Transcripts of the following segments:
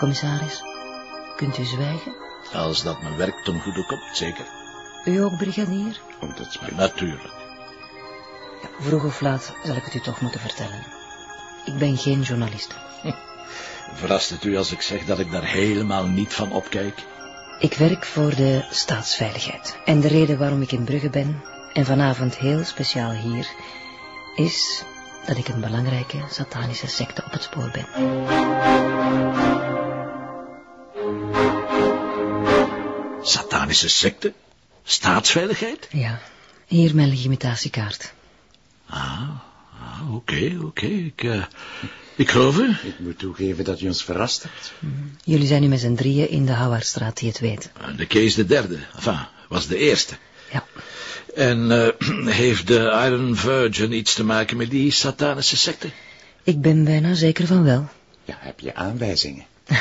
Commissaris, kunt u zwijgen? Als dat mijn werk ten goede komt, zeker. U ook, brigadier? Om dat spreekt. Natuurlijk. Ja, vroeg of laat zal ik het u toch moeten vertellen. Ik ben geen journalist. Verrast het u als ik zeg dat ik daar helemaal niet van opkijk? Ik werk voor de staatsveiligheid. En de reden waarom ik in Brugge ben, en vanavond heel speciaal hier, is dat ik een belangrijke satanische secte op het spoor ben. Satanische secte? Staatsveiligheid? Ja, hier mijn legitimatiekaart. Ah, ah, oké, oké. Ik, eh, ik geloof u. Ik moet toegeven dat je ons verrast hebt. Jullie zijn nu met z'n drieën in de Houwaardstraat die het weet. De Kees de derde, enfin, was de eerste. Ja, En eh, heeft de Iron Virgin iets te maken met die satanische secte? ik ben bijna zeker van wel. Ja, heb je aanwijzingen?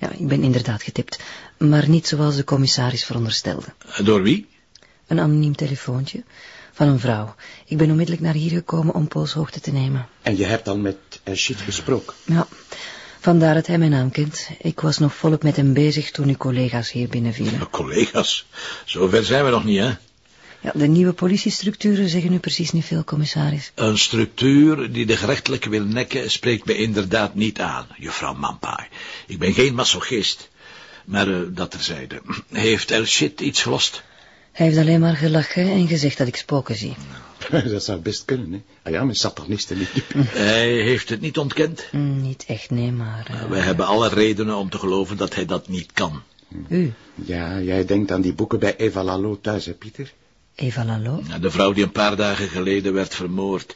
Ja, ik ben inderdaad getipt. Maar niet zoals de commissaris veronderstelde. Door wie? Een anoniem telefoontje van een vrouw. Ik ben onmiddellijk naar hier gekomen om polshoogte te nemen. En je hebt al met Shit gesproken. Ja, vandaar dat hij mijn naam kent. Ik was nog volop met hem bezig toen uw collega's hier binnenvielen. Collega's. Zover zijn we nog niet, hè? Ja, de nieuwe politiestructuren zeggen u precies niet veel, commissaris. Een structuur die de gerechtelijke wil nekken spreekt me inderdaad niet aan, juffrouw Mampai. Ik ben geen masochist. Maar uh, dat terzijde. Heeft El Shit iets gelost? Hij heeft alleen maar gelachen en gezegd dat ik spoken zie. dat zou best kunnen, hè? Ah ja, met satanisten niet. Hij heeft het niet ontkend. Mm, niet echt, nee, maar... eh, We hebben alle redenen om te geloven dat hij dat niet kan. U, Ja, jij denkt aan die boeken bij Eva Lalo thuis, hè, Pieter? Eva Lalo? De vrouw die een paar dagen geleden werd vermoord.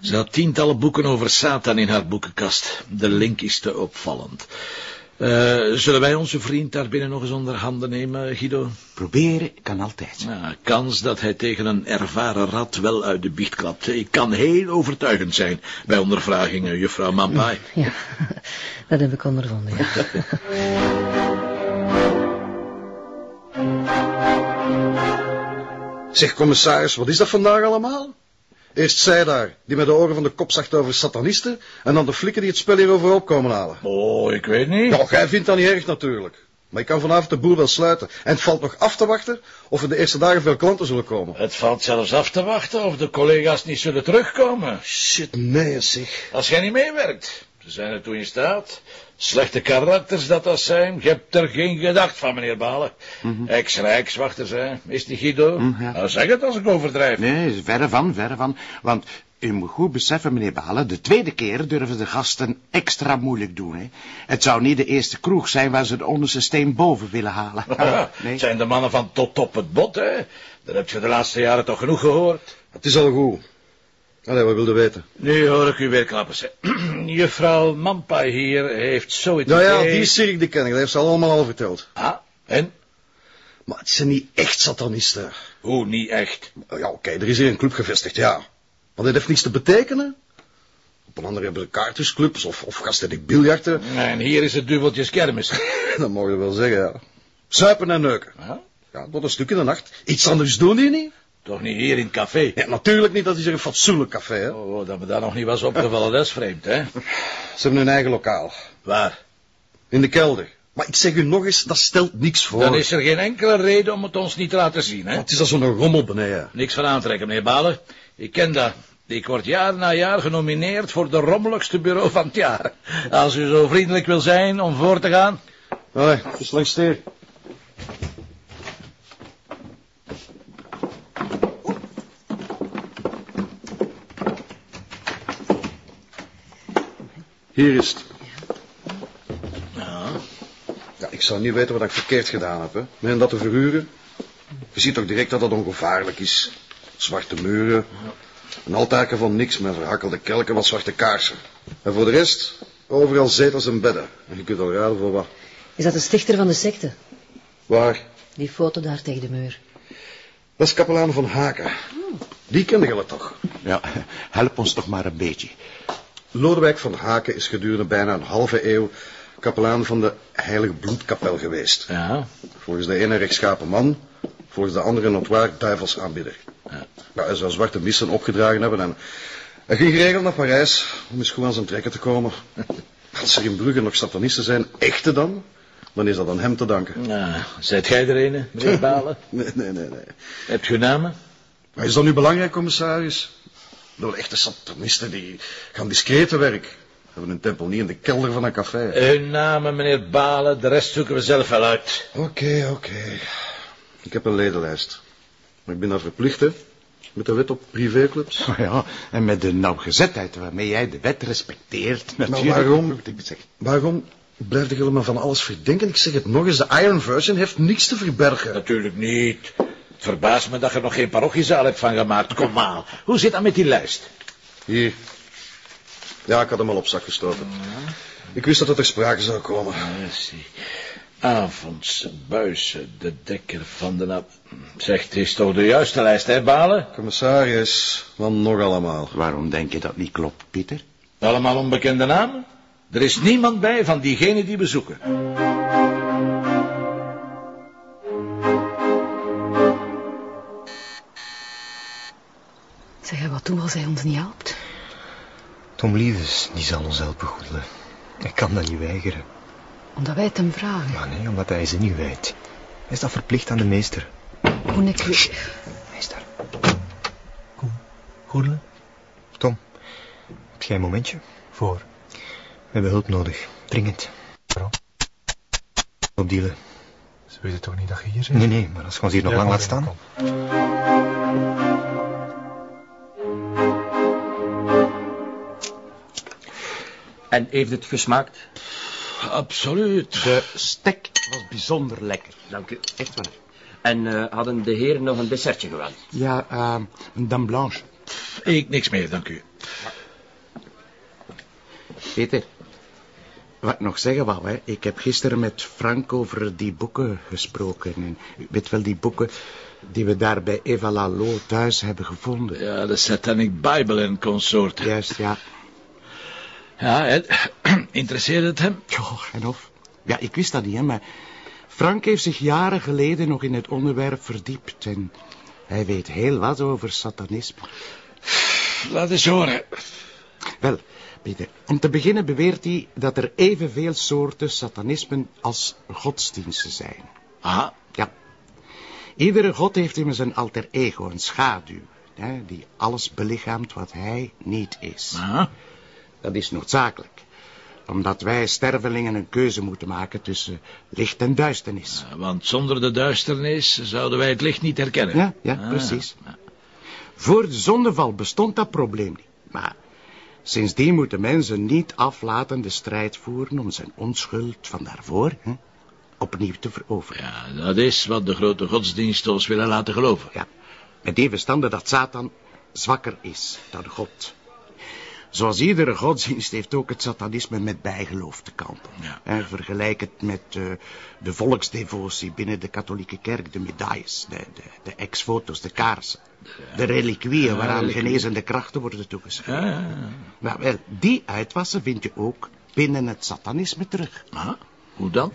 Ze had tientallen boeken over Satan in haar boekenkast. De link is te opvallend. Eh, zullen wij onze vriend daar binnen nog eens onder handen nemen, Guido? Proberen kan altijd. Nou, kans dat hij tegen een ervaren rat wel uit de biecht klapt. Ik kan heel overtuigend zijn bij ondervragingen, juffrouw Mampai. Ja, dat heb ik ondervonden, ja. Zeg, commissaris, wat is dat vandaag allemaal? Eerst zij daar, die met de oren van de kop zacht over satanisten, en dan de flikken die het spel hier overhoop komen halen. Oh, ik weet niet. Ja, jij vindt dat niet erg natuurlijk. Maar ik kan vanavond de boel wel sluiten. En het valt nog af te wachten of er de eerste dagen veel klanten zullen komen. Het valt zelfs af te wachten of de collega's niet zullen terugkomen. Shit, nee zeg. Als jij niet meewerkt, ze zijn er toe in staat. Slechte karakters dat dat zijn, je hebt er geen gedacht van, meneer Balen. Ex-rijkswachter zijn, is die Guido? Mhm, ja. Nou, zeg het als ik overdrijf. Nee, verre van, verre van. Want u moet goed beseffen, meneer Balen, de tweede keer durven de gasten extra moeilijk doen. Hè? Het zou niet de eerste kroeg zijn waar ze de onderste steen boven willen halen. nee. Het zijn de mannen van tot op het bot, hè? Dat heb je de laatste jaren toch genoeg gehoord? Het is al goed. Allee, wat wilde weten? Nu hoor ik u weer klappen. Juffrouw Mampai hier heeft zoiets... Nou ja, die Sirik die ken ik, dat heeft ze allemaal al verteld. Ah, en? Maar het zijn niet echt satanisten. Hoe, niet echt? Ja, oké, er is hier een club gevestigd, ja. Maar dat heeft niets te betekenen. Op een andere hebben ze kaartjesclubs of, of gasten die biljarten. En hier is het duveltjes kermis. Dat mogen we wel zeggen, ja. Zuipen en neuken. Ja? Ja, tot een stuk in de nacht. Iets anders doen die niet. Toch niet hier in het café? Ja, natuurlijk niet, dat is een fatsoenlijk café, hè. Oh, dat me daar nog niet was opgevallen, dat is vreemd, hè? Ze hebben hun eigen lokaal. Waar? In de kelder. Maar ik zeg u nog eens, dat stelt niks voor. Dan is er geen enkele reden om het ons niet te laten zien, hè? Het is al zo'n rommel beneden. Niks van aantrekken, meneer Balen. Ik ken dat. Ik word jaar na jaar genomineerd voor de rommeligste bureau van het jaar. Als u zo vriendelijk wil zijn om voor te gaan. Allee, dus langs Hier is het. Ja. Ja, ik zou niet weten wat ik verkeerd gedaan heb, hè. Met dat te verhuren. Je ziet toch direct dat dat ongevaarlijk is. Zwarte muren. Een altaken van niks met verhakkelde kelken, wat zwarte kaarsen. En voor de rest, overal zetels en bedden. En je kunt al raden voor wat. Is dat de stichter van de secte? Waar? Die foto daar tegen de muur. Dat is kapelaan van Haken. Die kende je wel toch? Ja, help ons toch maar een beetje. Lodewijk van Haken is gedurende bijna een halve eeuw kapelaan van de Heilig Bloedkapel geweest. Ja. Volgens de ene rechtschapen man, volgens de andere notoir duivelsaanbidder. Ja. Ja, hij zou zwarte missen opgedragen hebben en hij ging geregeld naar Parijs om eens goed aan zijn trekken te komen. Als er in Brugge nog satanisten zijn, echte dan, dan is dat aan hem te danken. Nou, zijt jij er een, meneer Balen? Nee, nee, nee, nee. Hebt u namen? Maar is dat nu belangrijk, commissaris? De echte satanisten die gaan discreet te werk. Hebben een tempel niet in de kelder van een café. Uw namen, meneer Balen, de rest zoeken we zelf wel uit. Oké, oké. Ik heb een ledenlijst. Maar ik ben daar verplicht, hè? Met de wet op privéclubs. Oh ja, en met de nauwgezetheid waarmee jij de wet respecteert. Maar Natuurlijk. waarom, moet ik blijf je me van alles verdenken? Ik zeg het nog eens, de Iron Version heeft niks te verbergen. Natuurlijk niet. Het verbaast me dat je er nog geen parochiezaal hebt van gemaakt. Kom maar. Hoe zit dat met die lijst? Hier. Ja, ik had hem al op zak gestoten. Ik wist dat het ter sprake zou komen. Ah, zie. Avonds, Buizen, de dekker van de nap. Zegt, het is toch de juiste lijst, hè, Balen? Commissaris, van nog allemaal. Waarom denk je dat niet klopt, Pieter? Allemaal onbekende namen? Er is niemand bij van diegenen die we zoeken. Zeg, wat doen als hij ons niet helpt? Tom Liefes, die zal ons helpen goedelen. Ik kan dat niet weigeren. Omdat wij het hem vragen. Maar nee, omdat hij ze niet weet. Hij is dat verplicht aan de meester. Hoe ik... Meester. Kom, goedelen. Tom, heb jij een momentje? Voor? We hebben hulp nodig. Dringend. Waarom? Op dealen. Ze weten toch niet dat je hier zit? Nee, nee, maar als je ons hier nog Ja, lang laat staan... En heeft het gesmaakt? Absoluut. De stek was bijzonder lekker. Dank u. Echt waar. En eh, hadden de heren nog een dessertje gewild? Ja, eh, een dame blanche. Ik niks meer, dank u. Peter, wat ik nog zeggen wou, hè. Ik heb gisteren met Frank over die boeken gesproken. En u weet wel, die boeken die we daar bij Eva Lalo thuis hebben gevonden. Ja, de Satanic Bible en consorten. Juist, ja. Ja, hè, interesseert het hem? Ja, en of? Ja, ik wist dat niet, hè, maar Frank heeft zich jaren geleden nog in het onderwerp verdiept. En hij weet heel wat over satanisme. Laat eens horen. Wel, Om te beginnen beweert hij dat er evenveel soorten satanismen als godsdiensten zijn. Aha, Ja. Iedere god heeft immers een alter ego, een schaduw, hè, die alles belichaamt wat hij niet is. aha. Dat is noodzakelijk, omdat wij stervelingen een keuze moeten maken tussen licht en duisternis. Want zonder de duisternis zouden wij het licht niet herkennen. Ja, ja, Ah, precies. Voor de zondeval bestond dat probleem niet. Maar sindsdien moeten mensen niet aflaten de strijd voeren om zijn onschuld van daarvoor hè, opnieuw te veroveren. Ja, dat is wat de grote godsdiensten ons willen laten geloven. Ja, met die verstande dat Satan zwakker is dan God. Zoals iedere godsdienst heeft ook het satanisme met bijgeloof te kampen. Ja. En vergelijk het met eh, de volksdevotie binnen de katholieke kerk, de medailles, de, de, de ex-foto's, de kaarsen, de reliquieën waaraan genezende krachten worden toegeschreven. Ja. Maar wel, die uitwassen vind je ook binnen het satanisme terug. Ah, hoe dan?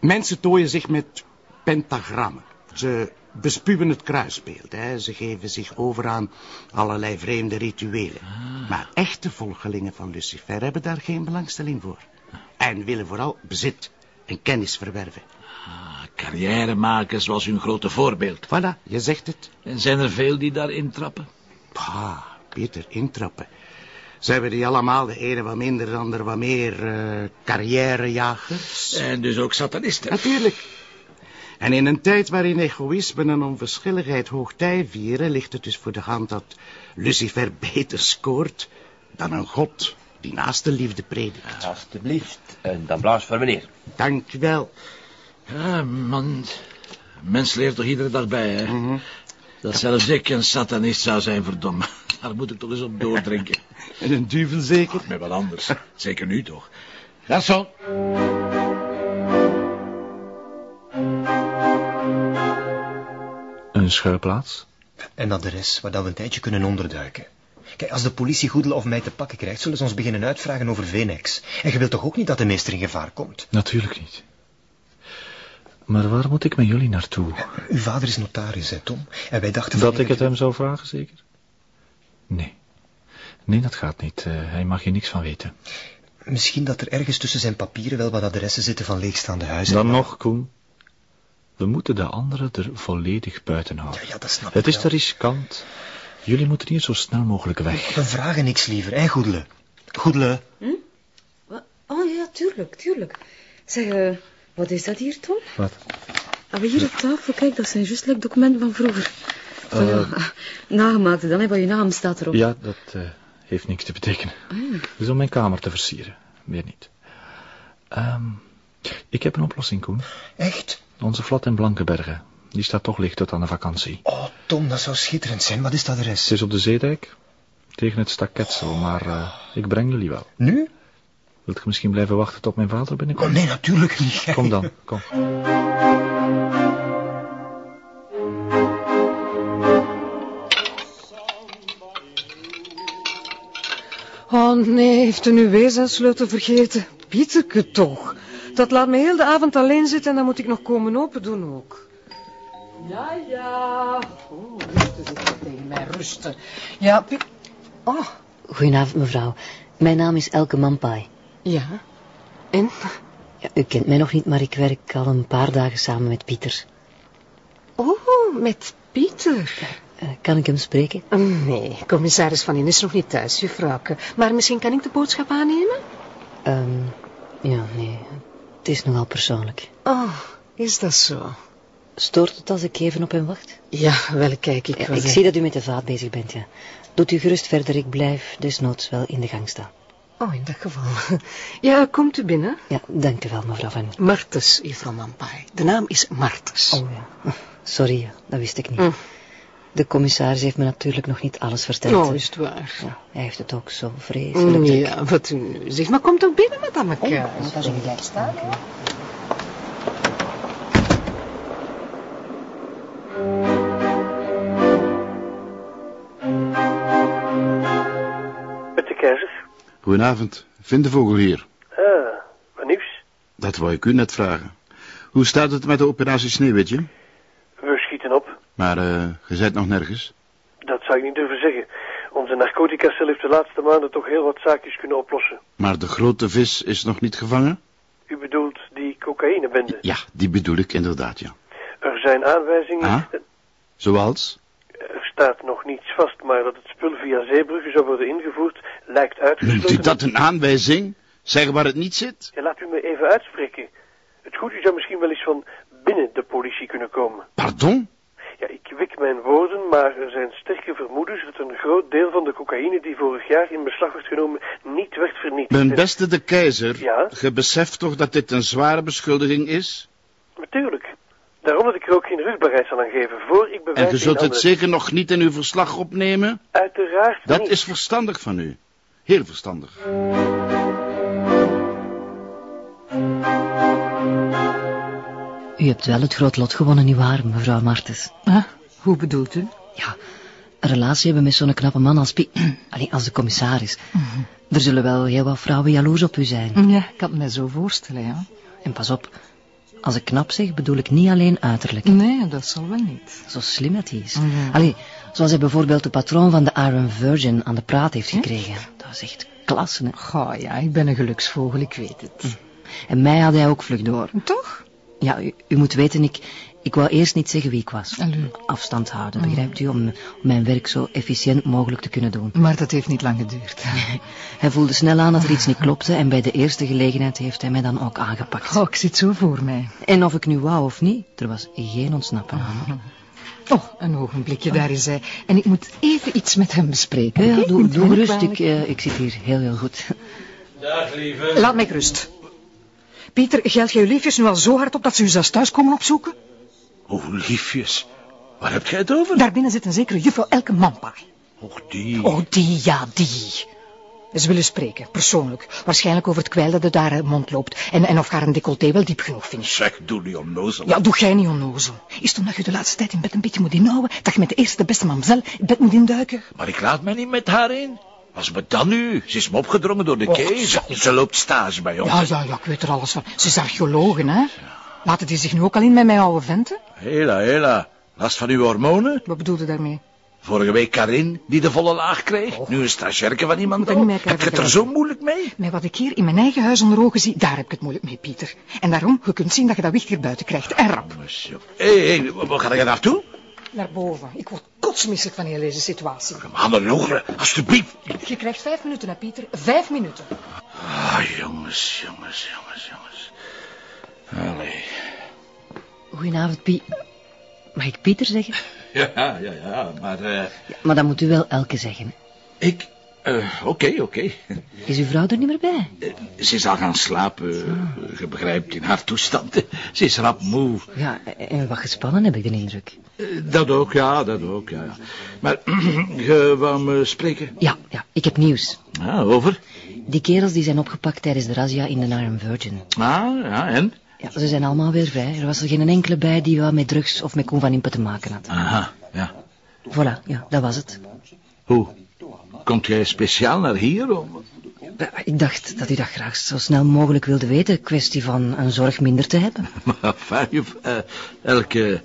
Mensen tooien zich met pentagrammen. Ze bespuwen het kruisbeeld. Hè. Ze geven zich over aan allerlei vreemde rituelen. Maar echte volgelingen van Lucifer hebben daar geen belangstelling voor. En willen vooral bezit en kennis verwerven. Ah, carrière maken zoals hun grote voorbeeld. Voilà, je zegt het. En zijn er veel die daarin trappen? Ah, Peter, intrappen. Zijn we die allemaal, de ene wat minder, de ander wat meer eh, carrièrejagers? En dus ook satanisten. Natuurlijk. En in een tijd waarin egoïsme en onverschilligheid hoogtij vieren... ligt het dus voor de hand dat Lucifer beter scoort... dan een god die naast de liefde predikt. Alsjeblieft. Een dan blanche voor meneer. Dank je wel. Ja, man. Mens leert toch iedere dag bij, hè? Mhm. Dat zelfs ik een satanist zou zijn, verdomme. Daar moet ik toch eens op doordrinken. En een duvel zeker? Met wat anders. Zeker nu toch. Garçon. Een schuilplaats? En adres waar dat we een tijdje kunnen onderduiken. Kijk, als de politie Goedelen of mij te pakken krijgt, zullen ze ons beginnen uitvragen over Venex. En je wilt toch ook niet dat de meester in gevaar komt? Natuurlijk niet. Maar waar moet ik met jullie naartoe? Uw vader is notaris, hè, Tom? En wij dachten... Dat ik het hem zou vragen, zeker? Nee. Nee, dat gaat niet. Eh, hij mag je niks van weten. Misschien dat er ergens tussen zijn papieren wel wat adressen zitten van leegstaande huizen. Dan nog, Koen. We moeten de anderen er volledig buiten houden. Ja, ja, dat snap Het ik is te wel. riskant. Jullie moeten hier zo snel mogelijk weg. We vragen niks liever, hè, Goedele? Goedele, Oh ja, tuurlijk, tuurlijk. Zeg, eh, wat is dat hier, Tom? Wat? Ah, we hier op tafel, kijk, dat zijn juist like documenten van vroeger. Van, ja, ah, nagemaakte dan, hè, waar je naam staat erop. Ja, dat eh, heeft niks te betekenen. Het is om mijn kamer te versieren. Meer niet. Ehm, ik heb een oplossing, Koen. echt? Onze flat in Blankenbergen. Die staat toch licht tot aan de vakantie. Oh, Tom, dat zou schitterend zijn. Wat is dat adres? Het is op de zeedijk. Tegen het staketsel, maar eh, ik breng jullie wel. Nu? Wilt je misschien blijven wachten tot mijn vader Oh, binnenkomt? nee, natuurlijk niet. Kom dan, kom. Oh nee, heeft u nu weer zijn sleutel vergeten? Pieterke toch. Dat laat me heel de avond alleen zitten en dan moet ik nog komen open doen ook. Ja, ja. Oh, rusten zit tegen mij, rusten. Ja, Piet... Oh, Goedenavond, mevrouw. Mijn naam is Elke Mampai. ja. En? Ja, u kent mij nog niet, maar ik werk al een paar dagen samen met Pieter. Oh, met Pieter. Eh, kan ik hem spreken? Nee, commissaris Van In is nog niet thuis, juffrouwke. Maar misschien kan ik de boodschap aannemen? Ehm, ja, nee. Het is nogal persoonlijk. Oh, is dat zo? Stoort het als ik even op hem wacht? Ja, wel kijk ik Ja, wel. ik zie dat u met de vaat bezig bent, ja. Doet u gerust verder, ik blijf desnoods wel in de gang staan. Oh, in dat geval. Ja, komt u binnen. Ja, dank u wel, mevrouw Van. Martens, juffrouw Mampai. De naam is Martens. Oh ja, sorry, ja, dat wist ik niet. Mm. De commissaris heeft me natuurlijk nog niet alles verteld. Oh, is het waar? Ja, hij heeft het ook zo vreselijk Mm. Ja, wat u nu zegt. Maar kom toch binnen, madame Oh, Kuijs. daar zijn we gelijk staan. Met de keizer. Goedenavond. Vindevogel hier. Ah, wat nieuws? Dat wou ik u net vragen. Hoe staat het met de operatie Sneeuwwitje? Maar eh, je bent nog nergens. Dat zou ik niet durven zeggen. Onze narcoticacel heeft de laatste maanden toch heel wat zaakjes kunnen oplossen. Maar de grote vis is nog niet gevangen? U bedoelt die cocaïnebende. Ja, die bedoel ik inderdaad, ja. Er zijn aanwijzingen. Ah? Er Zoals? staat nog niets vast, maar dat het spul via zeebruggen zou worden ingevoerd, lijkt uitgesloten. Noemt u dat een aanwijzing? Zeg waar het niet zit? Ja, laat u me even uitspreken. Het goede zou misschien wel eens van binnen de politie kunnen komen. Pardon? Ja, ik wik mijn woorden, maar er zijn sterke vermoedens dat een groot deel van de cocaïne die vorig jaar in beslag werd genomen niet werd vernietigd. Mijn beste de keizer, Ja? je beseft toch dat dit een zware beschuldiging is? Natuurlijk. Daarom dat ik er ook geen rugbaarheid zal aan geven, voor ik bewijs En je zult het zeker nog niet in uw verslag opnemen? Uiteraard Dat niet. is verstandig van u. Heel verstandig. U hebt wel het groot lot gewonnen, nietwaar, mevrouw Martens? Ah, hoe bedoelt u? Ja, een relatie hebben met zo'n knappe man als Pi... Allee, als de commissaris. Er zullen wel heel wat vrouwen jaloers op u zijn. Ja, ik kan het me zo voorstellen, ja. En pas op, als ik knap zeg, bedoel ik niet alleen uiterlijk. Nee, dat zal wel niet. Zo slim hij is. Ja. Allee, zoals hij bijvoorbeeld de patroon van de Iron Virgin aan de praat heeft gekregen. Dat is echt klasse, hè. Goh, ja, ik ben een geluksvogel, ik weet het. En mij had hij ook vlug door. Toch? Ja, u, u moet weten, ik, ik wou eerst niet zeggen wie ik was. Allee. Afstand houden, begrijpt u, om, om mijn werk zo efficiënt mogelijk te kunnen doen. Maar dat heeft niet lang geduurd. Hij voelde snel aan dat er iets niet klopte en bij de eerste gelegenheid heeft hij mij dan ook aangepakt. Goh, ik zit zo voor mij. En of ik nu wou of niet, er was geen ontsnappen aan. Oh, een ogenblikje, daar is hij. En ik moet even iets met hem bespreken. Ja, doe, doe kwalijk? ik, eh, ik zit hier heel, heel goed. Dag, lieve. Laat mij gerust. Pieter, geld je liefjes nu al zo hard op dat ze u zelfs thuis komen opzoeken? Oh, liefjes. Waar heb jij het over? Daarbinnen zit een zekere juffrouw Elke Mampa. Och, die. Oh, die, ja, die. Ze willen spreken, persoonlijk. Waarschijnlijk over het kwijl dat er daar uit mond loopt. En, en of haar een decolleté wel diep genoeg vindt. Zeg, doe niet onnozel. Ja, doe jij niet onnozel. Is het omdat je de laatste tijd in bed een beetje moet inhouden, dat je met de eerste de beste mamzel in bed moet induiken? Maar ik laat mij niet met haar in. Als me dan nu. Ze is me opgedrongen door de Och, kees. Ze loopt stage bij ons. Ja, ja, ja, ik weet er alles van. Ze is archeologe, hè? Laten die zich nu ook al in met mijn oude venten? Hela, hela. Last van uw hormonen? Wat bedoelde daarmee? Vorige week Karin, die de volle laag kreeg. Nu een stagiairke van iemand. Heb je het er zo moeilijk mee? Met wat ik hier in mijn eigen huis onder ogen zie, daar heb ik het moeilijk mee, Pieter. En daarom, je kunt zien dat je dat wicht hier buiten krijgt. En rap. Hé, hé, waar ga je naartoe? Naar boven. Ik word kotsmisselijk van heel deze situatie. Hannelore, alstublieft. Je krijgt vijf minuten, hè, Pieter. Vijf minuten. Ah, jongens, jongens, jongens, jongens. Allee. Goedenavond, Pie. Mag ik Pieter zeggen? Ja, ja, ja, maar... eh, Ja, maar dat moet u wel elke zeggen. hè. Eh, Oké, oké. Is uw vrouw er niet meer bij? Ze is al gaan slapen. Je begrijpt, in haar toestand. Ze is rap moe. Ja, en wat gespannen heb ik de indruk. Eh, Dat ook, ja, dat ook, ja. ja. Maar, je wou me spreken? Ja, ja, ik heb nieuws. Ja, over? Die kerels die zijn opgepakt tijdens de razzia in de Iron Virgin. Ah, ja, en? Ja, ze zijn allemaal weer vrij. Er was er geen enkele bij die wat met drugs of met Koen van Impe te maken had. Aha, ja. Voilà, ja, dat was het. Hoe? Komt jij speciaal naar hier? Om... Ja, Ik dacht dat u dat graag zo snel mogelijk wilde weten. Kwestie van een zorg minder te hebben. Maar juf, eh, elke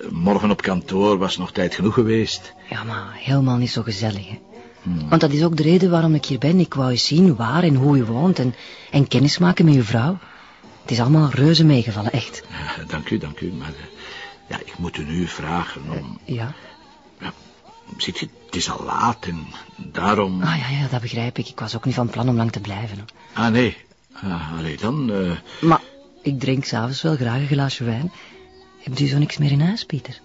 eh, morgen op kantoor was nog tijd genoeg geweest. Ja, maar helemaal niet zo gezellig, hè. Want dat is ook de reden waarom ik hier ben. Ik wou eens zien waar en hoe u woont en, en kennis maken met uw vrouw. Het is allemaal reuze meegevallen, echt. Ja, dank u, dank u, maar... eh, ja, ik moet u nu vragen om... Ja? Ziet je, het is al laat en daarom... Ah ja, ja, dat begrijp ik. Ik was ook niet van plan om lang te blijven. hoor. Ah, nee. Ah, allee, dan... eh, Maar ik drink s'avonds wel graag een glaasje wijn. Hebt u zo niks meer in huis, Pieter?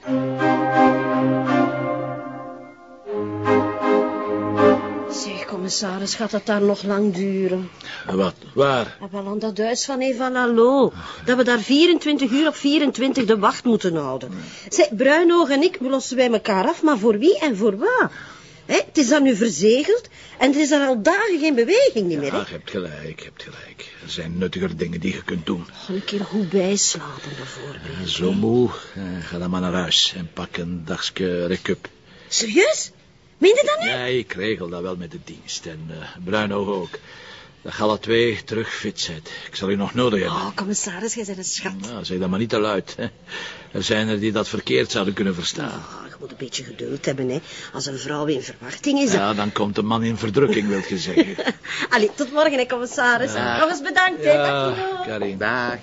Commissaris, gaat dat daar nog lang duren? Wat? Waar? Ah, wel aan dat huis van Eva Lalo. Dat we daar 24 uur op 24 de wacht moeten houden. Zeg, Bruinoog en ik, lossen bij elkaar af, maar voor wie en voor wat? Het is dan nu verzegeld en er is er al dagen geen beweging niet meer. Ja, je hebt gelijk, je hebt gelijk. Er zijn nuttiger dingen die je kunt doen. Een keer goed bijslapen, bijvoorbeeld. Zo moe, eh, ga dan maar naar huis en pak een dagje recup. Serieus? Meen je dat nu? Ja, ik regel dat wel met de dienst. En uh, Bruinoog ook. Dat je alle twee terug fit zit. Ik zal u nog nodig hebben. Oh, commissaris, jij bent een schat. Nou, zeg dat maar niet te luid. Hè. Er zijn er die dat verkeerd zouden kunnen verstaan. Ah, je moet een beetje geduld hebben, hè. Als een vrouw in verwachting is... dan- Ja, dan komt de man in verdrukking, wil je zeggen. Allee, tot morgen, hè, commissaris. Ja. Nog eens bedankt, hè. Ja, Dag, Karin. Dag.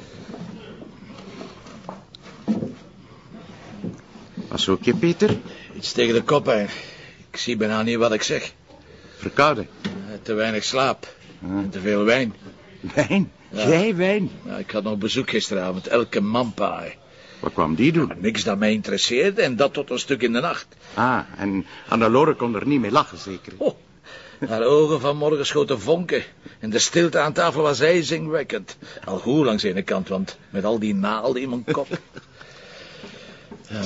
Was oké, Peter? Iets tegen de kop, hè. Ik zie bijna niet wat ik zeg. Verkouden. Eh, Te weinig slaap. En te veel wijn. Wijn? Ja. Jij wijn? Ja, ik had nog bezoek gisteravond. Elke manpaai. Wat kwam die doen? Niks dat mij interesseerde en dat tot een stuk in de nacht. Ah, en Annelore kon er niet mee lachen, zeker? Oh, haar ogen vanmorgen schoten vonken. En de stilte aan tafel was ijzingwekkend. Al goed langs de ene kant, want met al die naalden in mijn kop. Ja,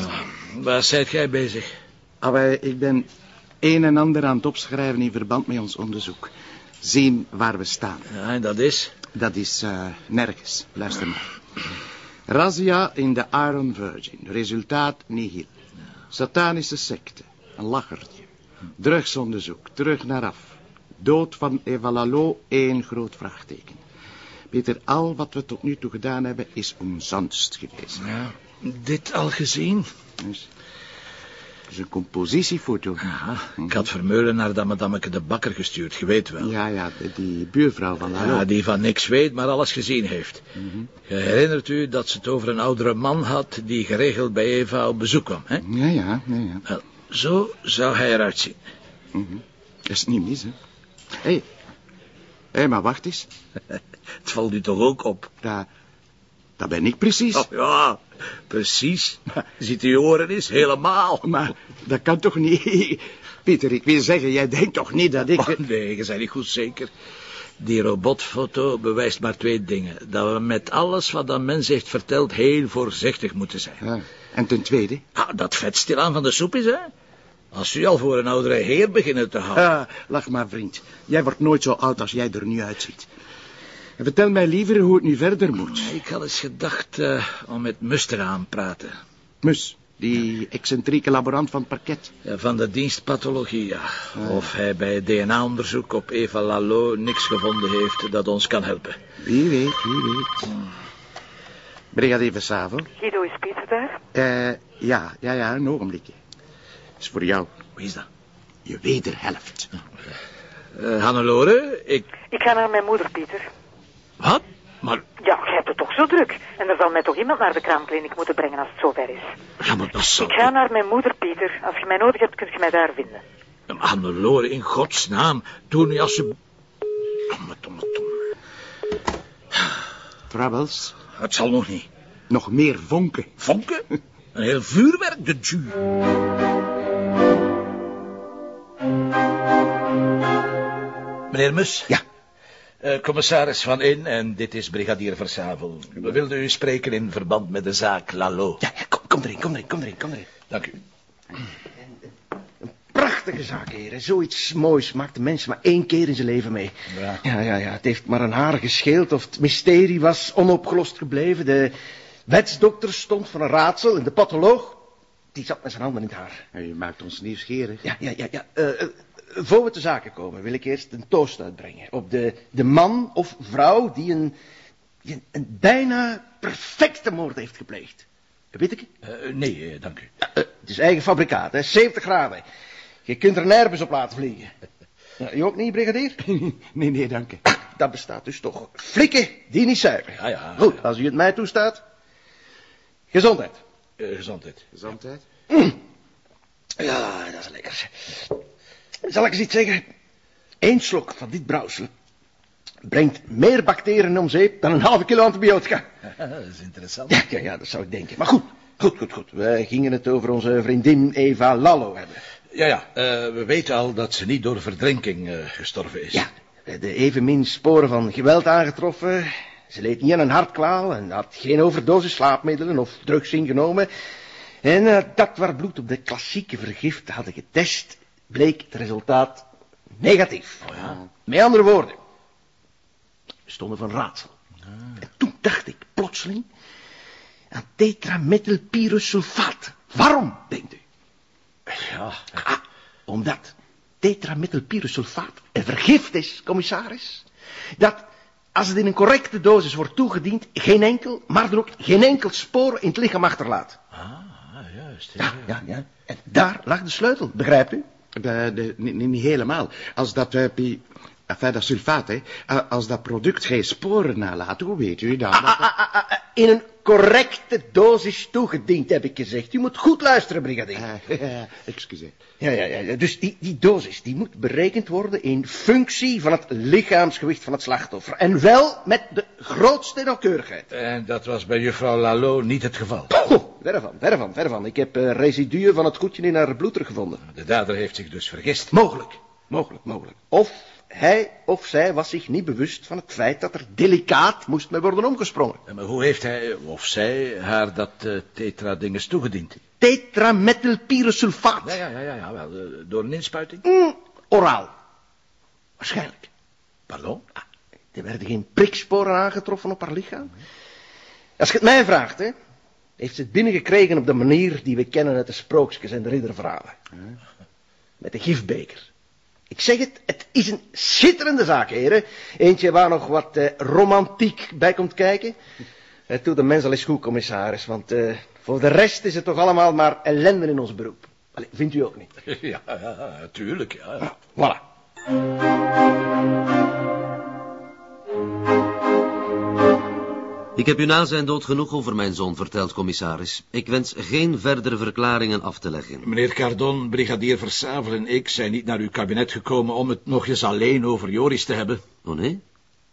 waar zijt jij bezig? Ah, wij, ik ben een en ander aan het opschrijven in verband met ons onderzoek. Zien waar we staan. Ja, en dat is? Dat is eh, nergens. Luister maar. Razzia in de Iron Virgin. Resultaat nihil. Satanische secte. Een lachertje. Drugsonderzoek. Terug naar af. Dood van Eva Lalo. één groot vraagteken. Peter, al wat we tot nu toe gedaan hebben is omzonst geweest. Ja, dit al gezien? Dus, het is een compositiefoto. Ja, ik had Vermeulen naar dat madammeke de bakker gestuurd, je weet wel. Ja, ja, die buurvrouw van Lalo. Ja, die van niks weet, maar alles gezien heeft. Je herinnert u dat ze het over een oudere man had... die geregeld bij Eva op bezoek kwam, hè? Ja, ja, ja, ja. Wel, zo zou hij eruit zien. Mhm. Dat is niet mis, hè. Hé, hey. hey, maar wacht eens. Het valt u toch ook op? Dat, dat ben ik precies. Oh, ja, precies. Ziet u oren eens, helemaal. Maar dat kan toch niet... Pieter, ik wil zeggen, jij denkt toch niet dat ik... Oh, nee, je bent niet goed zeker. Die robotfoto bewijst maar twee dingen. Dat we met alles wat dat mens heeft verteld heel voorzichtig moeten zijn. Ja. En ten tweede? Ah, dat vet stilaan van de soep is, hè? Als u al voor een oudere heer beginnen te houden. Ah, lach maar, vriend. Jij wordt nooit zo oud als jij er nu uitziet. En vertel mij liever hoe het nu verder moet. Ik had eens gedacht eh, om met Mus te gaan praten. Mus, die excentrieke laborant van het parket. Ja, van de dienst pathologie, ja. Of hij bij DNA-onderzoek op Eva Lalo niks gevonden heeft dat ons kan helpen. Wie weet, wie weet. Brigadier Versavo. Guido, is Pieter daar? Eh, ja, ja, ja, een ogenblikje. is voor jou. Wie is dat? Je wederhelft. Uh, Hannelore, ik... Ik ga naar mijn moeder, Pieter. Wat? Maar... Ja, je hebt het toch zo druk. En er zal mij toch iemand naar de kraamkliniek moeten brengen als het zover is. Ja, maar dat zal... Ik ga naar mijn moeder, Pieter. Als je mij nodig hebt, kun je mij daar vinden. Hannelore, in godsnaam. Doe nu als je... Domme, domme, domme. Troubles? Het zal nog niet. Nog meer vonken. Vonken? Een heel vuurwerk, de Jew. Meneer Mus? Ja. Uh, commissaris Van In en dit is brigadier Versavel. We wilden u spreken in verband met de zaak Lalo. Ja, ja kom, kom erin, kom erin, kom erin, kom erin. Dank u. Een prachtige zaak, heren. Zoiets moois maakt de mens maar één keer in zijn leven mee. Ja. ja, ja, ja. Het heeft maar een haar gescheeld of het mysterie was onopgelost gebleven. De wetsdokter stond voor een raadsel en de patholoog... die zat met zijn handen in het haar. Ja, je maakt ons nieuwsgierig. Ja, ja, ja. ja. Uh, uh, voor we te zaken komen, wil ik eerst een toast uitbrengen. Op de, de man of vrouw die een, die een, een bijna perfecte moord heeft gepleegd. Weet ik? Uh, nee, dank u. het is eigen fabrikaat, hè? 70 graden. Je kunt er nergens op laten vliegen. Ja, u ook niet, brigadier? nee, nee, dank u. Dat bestaat dus toch. Flikken die niet zuiver. Ja, ja. Goed, als u het mij toestaat. Gezondheid. gezondheid. Gezondheid? Mm. Ja, dat is lekker. Zal ik eens iets zeggen? Eén slok van dit brouwsel brengt meer bacteriën om zeep dan een halve kilo antibiotica. dat is interessant. Ja, ja, ja, dat zou ik denken. Maar goed, goed, goed, goed. Wij gingen het over onze vriendin Eva Lallo hebben. Ja, ja, uh, we weten al dat ze niet door verdrinking uh, gestorven is. Ja, de evenmin sporen van geweld aangetroffen. Ze leed niet aan een hartkwaal en had geen overdosis slaapmiddelen of drugs ingenomen. En uh, dat waar bloed op de klassieke vergiften hadden getest, bleek het resultaat negatief. Oh ja. Met andere woorden, we stonden van raadsel. Ah. En toen dacht ik plotseling aan tetramethylpyrosulfaat. Waarom, denkt u? Ja. Ah, omdat tetramethylpyrosulfaat een vergift is, commissaris. Dat, als het in een correcte dosis wordt toegediend, geen enkel, maar dan ook geen enkel spoor in het lichaam achterlaat. Ah, juist. Ja, ja, ja. En daar lag de sleutel, begrijpt u? De, de, niet, niet helemaal. Als dat, uh, enfin, dat sulfaat, hè, als dat product geen sporen nalaat, hoe weet u dan? Ah, dat ah, ah, ah, in een correcte dosis toegediend, heb ik gezegd. U moet goed luisteren, brigadier. Uh, ja, excuseer. Ja, ja, ja. Dus die, die dosis, die moet berekend worden in functie van het lichaamsgewicht van het slachtoffer. En wel met de grootste nauwkeurigheid. En dat was bij juffrouw Lalo niet het geval? Verre van, verre van, verre van. Ik heb uh, residuen van het goedje in haar bloed teruggevonden. De dader heeft zich dus vergist. Mogelijk, mogelijk, mogelijk. Of hij of zij was zich niet bewust van het feit dat er delicaat moest mee worden omgesprongen. Ja, maar hoe heeft hij of zij haar dat uh, tetra-dinges toegediend? Tetramethylpyrosulfaat. Ja, ja, ja, ja, wel, uh, door een inspuiting? Mm, oraal. Waarschijnlijk. Pardon? Ah, er werden geen priksporen aangetroffen op haar lichaam. Als je het mij vraagt, hè, heeft ze het binnengekregen op de manier die we kennen uit de sprookjes en de ridderverhalen. Met de gifbeker. Ik zeg het, het is een schitterende zaak, heren. Eentje waar nog wat uh, romantiek bij komt kijken. Het doet de mens al eens goed, commissaris, want uh, voor de rest is het toch allemaal maar ellende in ons beroep. Allee, vindt u ook niet? Ja, ja, natuurlijk, ja. Ah, voilà. Ik heb u na zijn dood genoeg over mijn zoon verteld, commissaris. Ik wens geen verdere verklaringen af te leggen. Meneer Cardon, brigadier Versavel en ik zijn niet naar uw kabinet gekomen om het nog eens alleen over Joris te hebben. Oh nee?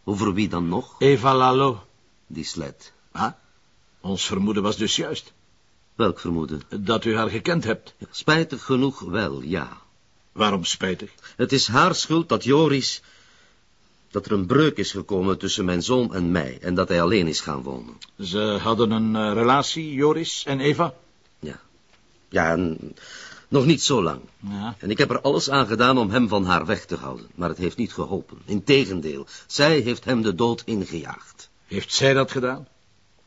Over wie dan nog? Eva Lalo. Die slet. Ah, ons vermoeden was dus juist. Welk vermoeden? Dat u haar gekend hebt. Spijtig genoeg wel, ja. Waarom spijtig? Het is haar schuld dat Joris dat er een breuk is gekomen tussen mijn zoon en mij en dat hij alleen is gaan wonen. Ze hadden een uh, relatie, Joris en Eva? Ja. Ja, en nog niet zo lang. Ja. En ik heb er alles aan gedaan om hem van haar weg te houden, maar het heeft niet geholpen. Integendeel, zij heeft hem de dood ingejaagd. Heeft zij dat gedaan?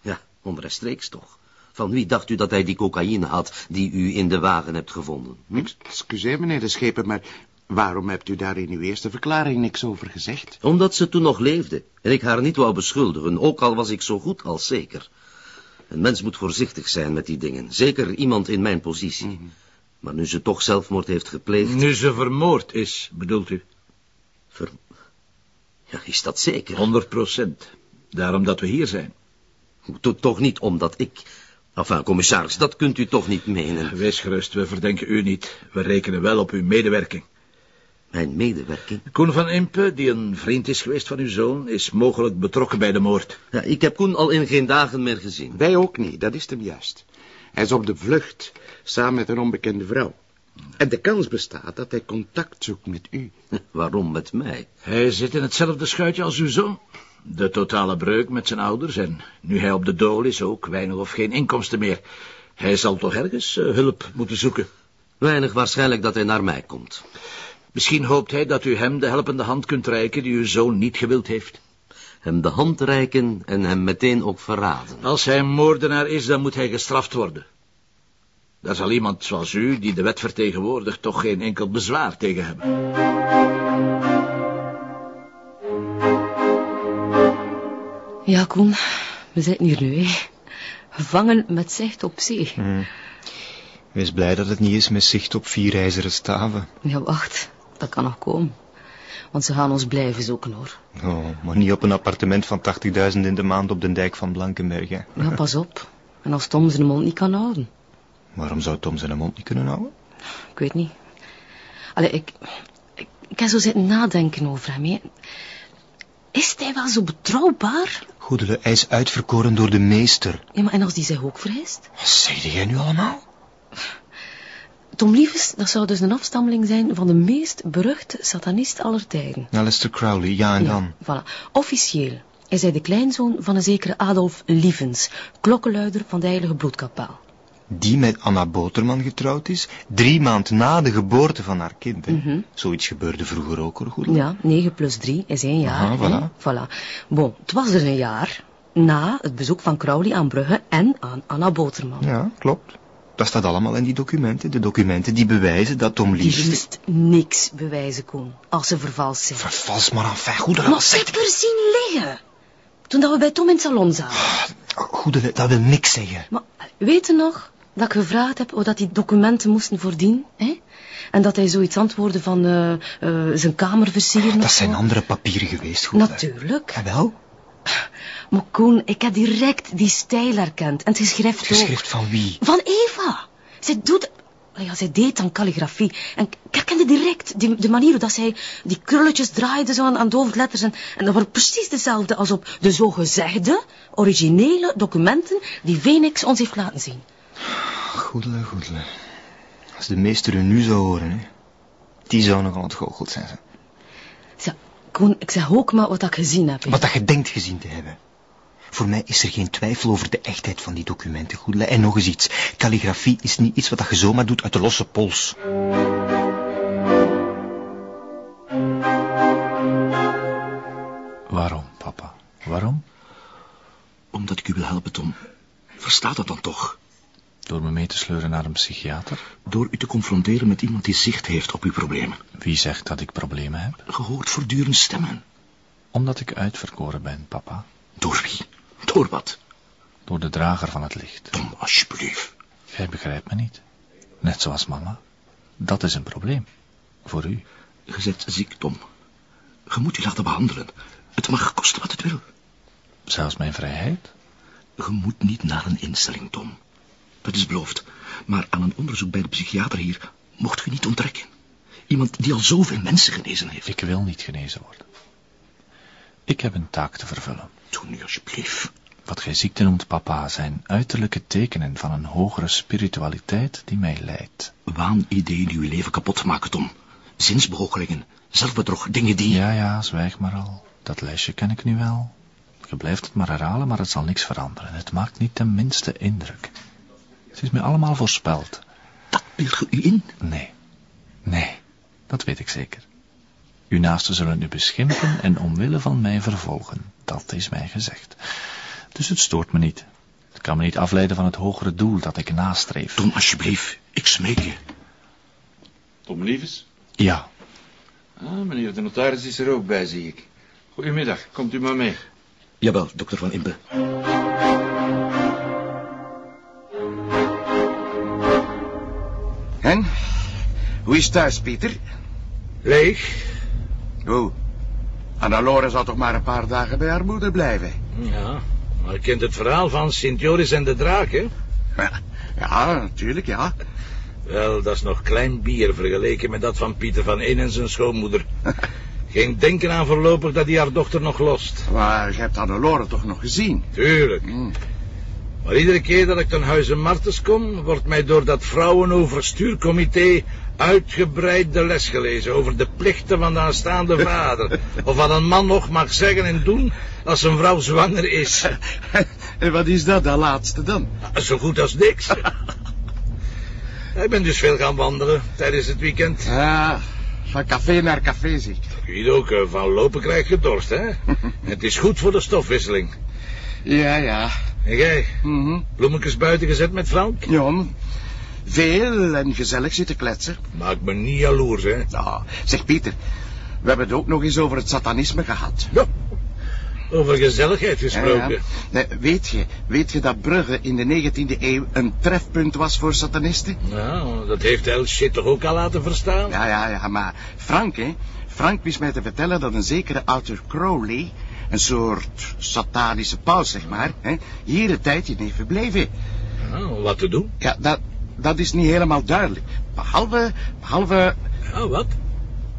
Ja, onrechtstreeks toch. Van wie dacht u dat hij die cocaïne had die u in de wagen hebt gevonden? Hm? Excuseer, meneer de Schepen, maar Waarom hebt u daar in uw eerste verklaring niks over gezegd? Omdat ze toen nog leefde en ik haar niet wou beschuldigen, ook al was ik zo goed als zeker. Een mens moet voorzichtig zijn met die dingen, zeker iemand in mijn positie. Mm -hmm. Maar nu ze toch zelfmoord heeft gepleegd... Nu ze vermoord is, bedoelt u? Ver... Ja, is dat zeker? 100 procent. Daarom dat we hier zijn. To toch niet omdat ik... Enfin, commissaris, dat kunt u toch niet menen? Wees gerust, we verdenken u niet. We rekenen wel op uw medewerking. Mijn medewerking? Koen van Impe, die een vriend is geweest van uw zoon, is mogelijk betrokken bij de moord. Ja, ik heb Koen al in geen dagen meer gezien. Wij ook niet, dat is hem juist. Hij is op de vlucht, samen met een onbekende vrouw. En de kans bestaat dat hij contact zoekt met u. Waarom met mij? Hij zit in hetzelfde schuitje als uw zoon. De totale breuk met zijn ouders en nu hij op de dool is ook weinig of geen inkomsten meer. Hij zal toch ergens uh, hulp moeten zoeken. Weinig waarschijnlijk dat hij naar mij komt. Misschien hoopt hij dat u hem de helpende hand kunt reiken die uw zoon niet gewild heeft. Hem de hand reiken en hem meteen ook verraden. Als hij een moordenaar is, dan moet hij gestraft worden. Daar zal iemand zoals u, die de wet vertegenwoordigt, toch geen enkel bezwaar tegen hebben. Ja, Koen, we zitten hier nu, hè. Gevangen met zicht op zee. Hmm. Wees blij dat het niet is met zicht op vier ijzeren staven. Ja, wacht. Dat kan nog komen. Want ze gaan ons blijven zoeken, hoor. Oh, maar niet op een appartement van 80.000 in de maand op de dijk van Blankenberg, hè? Ja, pas op. En als Tom zijn mond niet kan houden. Waarom zou Tom zijn mond niet kunnen houden? Ik weet niet. Allee, ik... Ik, ik heb zo zitten nadenken over hem, hè. Is hij wel zo betrouwbaar? Goedele, hij is uitverkoren door de meester. Ja, maar en als die zich ook vereist? Wat zei jij nu allemaal? Tom Liefes, dat zou dus een afstammeling zijn van de meest beruchte satanist aller tijden. Aleister Crowley, ja en ja, dan? Voilà. Officieel is hij de kleinzoon van een zekere Adolf Lievens, klokkenluider van de Heilige Bloedkapaal. Die met Anna Boterman getrouwd is, drie maand na de geboorte van haar kind. Mm -hmm. Zoiets gebeurde vroeger ook, hoor, goed. Ja, 9 plus 3 is één jaar. Aha, voilà. Bon, het was dus een jaar na het bezoek van Crowley aan Brugge en aan Anna Boterman. Ja, klopt. Dat staat allemaal in die documenten. De documenten die bewijzen dat Tom Liefst... Die wist niks bewijzen kon, als ze vervalst zijn. Vervals maar enfin, goed. Maar ze heb er zien liggen. Toen dat we bij Tom in het salon zaten. Goed, dat wil niks zeggen. Maar weet je nog dat ik gevraagd heb hoe dat die documenten moesten voordien? Hè? En dat hij zoiets antwoordde van uh, uh, zijn kamer versieren. Dat zijn andere papieren geweest, goed. Natuurlijk. Ja, wel? Maar Koen, ik heb direct die stijl herkend. En het geschrift Het geschrift van wie? Van Eva. Zij doet... Ja, zij deed dan calligrafie. En ik herkende direct die, de manier hoe dat zij die krulletjes draaide zo aan, aan de hoofdletters. En, en dat waren precies dezelfde als op de zogezegde originele documenten die Phoenix ons heeft laten zien. Goedele, goedele. Als de meester u nu zou horen, hè. Die zou nogal ontgoocheld zijn. Ze. Ja, Koen, ik zeg ook maar wat ik gezien heb. Wat dat je denkt gezien te hebben. Voor mij is er geen twijfel over de echtheid van die documenten, Goedele. En nog eens iets. Calligrafie is niet iets wat je zomaar doet uit de losse pols. Waarom, papa? Waarom? Omdat ik u wil helpen, Tom. Verstaat dat dan toch? Door me mee te sleuren naar een psychiater? Door u te confronteren met iemand die zicht heeft op uw problemen. Wie zegt dat ik problemen heb? Gehoord voortdurend stemmen. Omdat ik uitverkoren ben, papa. Door wie? Door wat? Door de drager van het licht. Tom, alsjeblieft. Jij begrijpt me niet. Net zoals mama. Dat is een probleem. Voor u. Je zit ziek, Tom. Je moet je laten behandelen. Het mag kosten wat het wil. Zelfs mijn vrijheid? Je moet niet naar een instelling, Tom. Dat is beloofd. Maar aan een onderzoek bij de psychiater hier mocht je niet onttrekken. Iemand die al zoveel mensen genezen heeft. Ik wil niet genezen worden. Ik heb een taak te vervullen. Doe nu alsjeblieft. Wat gij ziekte noemt, papa, zijn uiterlijke tekenen van een hogere spiritualiteit die mij leidt. Waanideeën die uw leven kapot maken, Tom. Zinsbehogelingen, zelfbedrog, dingen die... Ja, ja, zwijg maar al. Dat lijstje ken ik nu wel. Je blijft het maar herhalen, maar het zal niks veranderen. Het maakt niet de minste indruk. Het is me allemaal voorspeld. Dat beeld je u in? Nee. Nee, dat weet ik zeker. Uw naasten zullen u beschimpen en omwille van mij vervolgen. Dat is mij gezegd. Dus het stoort me niet. Het kan me niet afleiden van het hogere doel dat ik nastreef. Tom, alsjeblieft. Ik smeek je. Tom Liefes? Ja. Ah, meneer de notaris is er ook bij, zie ik. Goedemiddag, komt u maar mee. Jawel, dokter Van Impe. Hoe is thuis, Pieter? Leeg. Hoe? Annalore zou toch maar een paar dagen bij haar moeder blijven? Ja, maar je kent het verhaal van Sint Joris en de draak, hè? Ja, ja, natuurlijk, ja. Wel, dat is nog klein bier vergeleken met dat van Pieter van Een en zijn schoonmoeder. Geen denken aan voorlopig dat hij haar dochter nog lost. Maar je hebt Hannelore toch nog gezien? Tuurlijk. Maar iedere keer dat ik ten huize Martens kom, wordt mij door dat vrouwenoverstuurcomité uitgebreid de les gelezen over de plichten van de aanstaande vader. Of wat een man nog mag zeggen en doen als zijn vrouw zwanger is. En wat is dat, dat laatste dan? Zo goed als niks. Ik ben dus veel gaan wandelen tijdens het weekend. Ja, van café naar café zie ik. Weet ook, eh, van lopen krijg je dorst, hè? Het is goed voor de stofwisseling. Ja, ja. En jij? Mhm. Bloemetjes buiten gezet met Frank? Ja, veel en gezellig zitten kletsen. Maak me niet jaloers, hè? Ja, zeg Pieter, we hebben het ook nog eens over het satanisme gehad. Ja, over gezelligheid gesproken. Ja, ja. Nee, weet je, weet je dat Brugge in de 19e eeuw een trefpunt was voor satanisten? Nou, dat heeft El shit toch ook al laten verstaan? Ja, ja, ja, maar Frank, hè, Frank wist mij te vertellen dat een zekere Arthur Crowley, een soort satanische paus, zeg maar, hè, hier een tijdje heeft verbleven. Nou, wat te doen? Ja, dat, dat is niet helemaal duidelijk. Behalve, behalve... Oh, wat?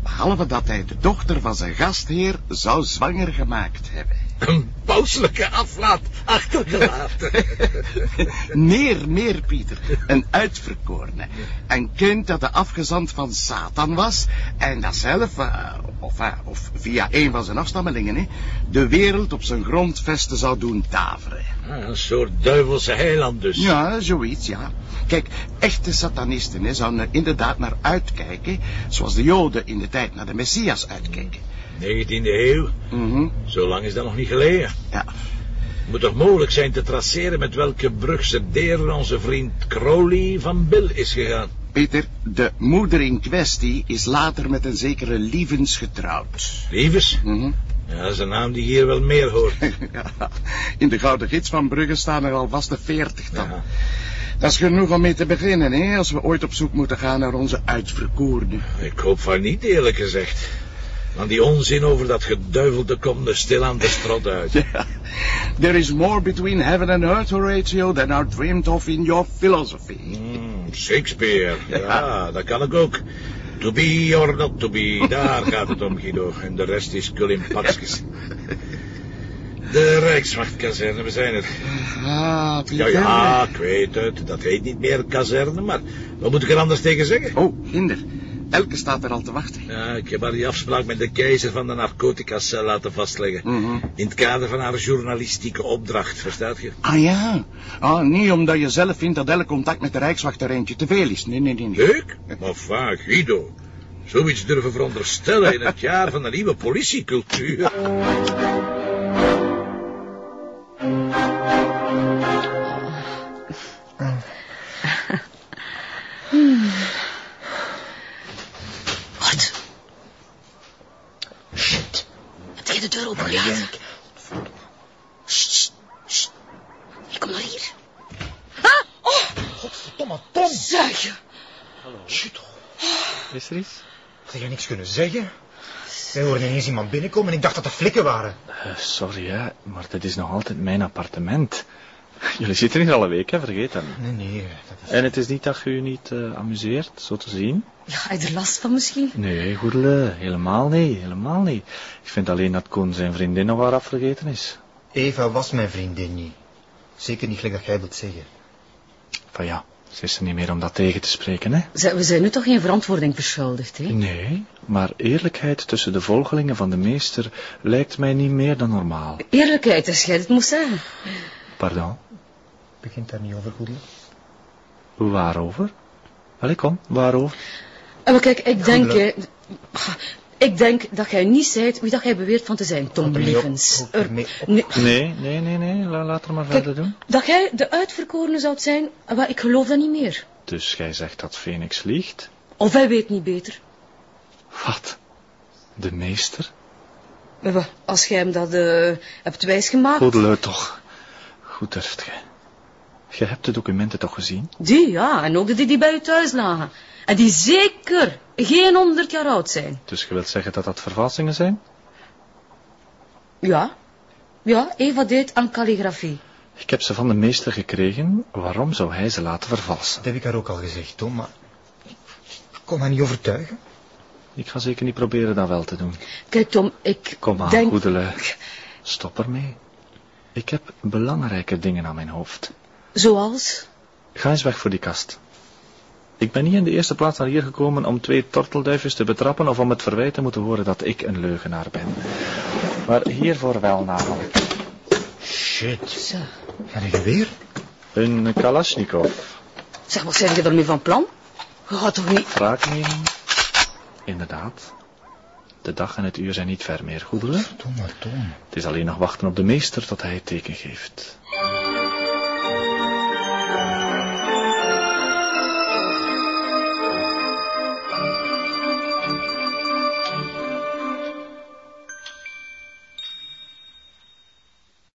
Behalve dat hij de dochter van zijn gastheer zou zwanger gemaakt hebben. Een pauselijke aflaat achtergelaten. meer, meer, Pieter. Een uitverkorene. Een kind dat de afgezant van Satan was. En dat zelf, eh, of, eh, of via een van zijn afstammelingen, hè, de wereld op zijn grondvesten zou doen daveren. Ah, een soort duivelse heiland dus. Ja, zoiets, ja. Kijk, echte satanisten hè, zouden er inderdaad naar uitkijken, zoals de Joden in de tijd naar de Messias uitkeken. 19e eeuw? Mhm. Zo lang is dat nog niet geleden. Ja. Moet toch mogelijk zijn te traceren met welke Brugse deer onze vriend Crowley van Bill is gegaan? Peter, de moeder in kwestie is later met een zekere Lievens getrouwd. Lievens? Mhm. Ja, dat is een naam die hier wel meer hoort. Ja, in de Gouden Gids van Brugge staan er alvast de veertigtal. Ja. Dat is genoeg om mee te beginnen, hè, als we ooit op zoek moeten gaan naar onze uitverkoorde. Ik hoop van niet, eerlijk gezegd. Want die onzin over dat geduivelde komt er stil aan de strot uit. There is more between heaven and earth, Horatio, than are dreamed of in your philosophy. Hmm, Shakespeare, ja, dat kan ik ook. To be or not to be, daar gaat het om, Guido. En de rest is kul in pakjes. De Rijkswachtkazerne, we zijn er. Ah, Ja, ja, ik weet het. Dat heet niet meer kazerne, maar wat moet ik er anders tegen zeggen? Oh, hinder. Elke staat er al te wachten. Ja, ik heb haar die afspraak met de keizer van de narcoticacel laten vastleggen. Mhm. In het kader van haar journalistieke opdracht, verstaat je? Ah ja. Ah, niet omdat je zelf vindt dat elk contact met de Rijkswacht er eentje te veel is. Nee, nee, nee. nee. Ik? Maar vaak, Guido. Zoiets durven veronderstellen in het jaar van de nieuwe politiecultuur. Zeggen? Wij hoorden ineens iemand binnenkomen en ik dacht dat dat flikken waren. Eh, sorry, hè, maar dit is nog altijd mijn appartement. Jullie zitten hier al een week, hè, vergeet dat niet. Nee, nee. Dat is... En het is niet dat je u niet eh, amuseert, zo te zien? Ja, heb je er last van misschien? Nee, goedele, helemaal niet, helemaal niet. Ik vind alleen dat Koen zijn vriendin nog waar afvergeten is. Eva was mijn vriendin niet. Zeker niet gelijk dat jij wilt zeggen. Van ja, ze is er niet meer om dat tegen te spreken, hè? We zijn nu toch geen verantwoording verschuldigd, hè? Nee, maar eerlijkheid tussen de volgelingen van de meester lijkt mij niet meer dan normaal. Eerlijkheid, als jij het moest zeggen. Pardon, Begint daar niet over, Goedele? waarover? Allee, kom, waarover? En maar kijk, ik denk... Eh, ik denk dat jij niet zijt wie dat jij beweert van te zijn, Tom Er- mee- op- nee, Nee, nee, nee, nee, la- laat er maar Kijk. verder doen. dat jij de uitverkorene zou zijn, maar ik geloof dat niet meer. Dus jij zegt dat Phoenix liegt? Of hij weet niet beter. Wat? De meester? Maar wat, Als jij hem dat eh, hebt wijsgemaakt... Goedele toch. Goed durft gij. Je hebt de documenten toch gezien? Die, ja, en ook de die, die bij u thuis lagen. En die zeker geen honderd jaar oud zijn. Dus je wilt zeggen dat dat vervalsingen zijn? Ja. Ja, Eva deed aan kalligrafie. Ik heb ze van de meester gekregen. Waarom zou hij ze laten vervalsen? Dat heb ik haar ook al gezegd, Tom, maar... Ik kon haar niet overtuigen. Ik ga zeker niet proberen dat wel te doen. Kijk, Tom, ik Kom aan, denk... goedele. Stop ermee. Ik heb belangrijke dingen aan mijn hoofd. Zoals? Ga eens weg voor die kast. Ik ben niet in de eerste plaats naar hier gekomen om twee tortelduifjes te betrappen of om het verwijt te moeten horen dat ik een leugenaar ben. Maar hiervoor wel namelijk. Shit. Zo. Ga je weer? Een Kalashnikov. Zeg, wat zijn je ermee van plan? Je gaat toch niet... Wraakneming? Inderdaad. De dag en het uur zijn niet ver meer, maar Tom. Het is alleen nog wachten op de meester tot hij het teken geeft.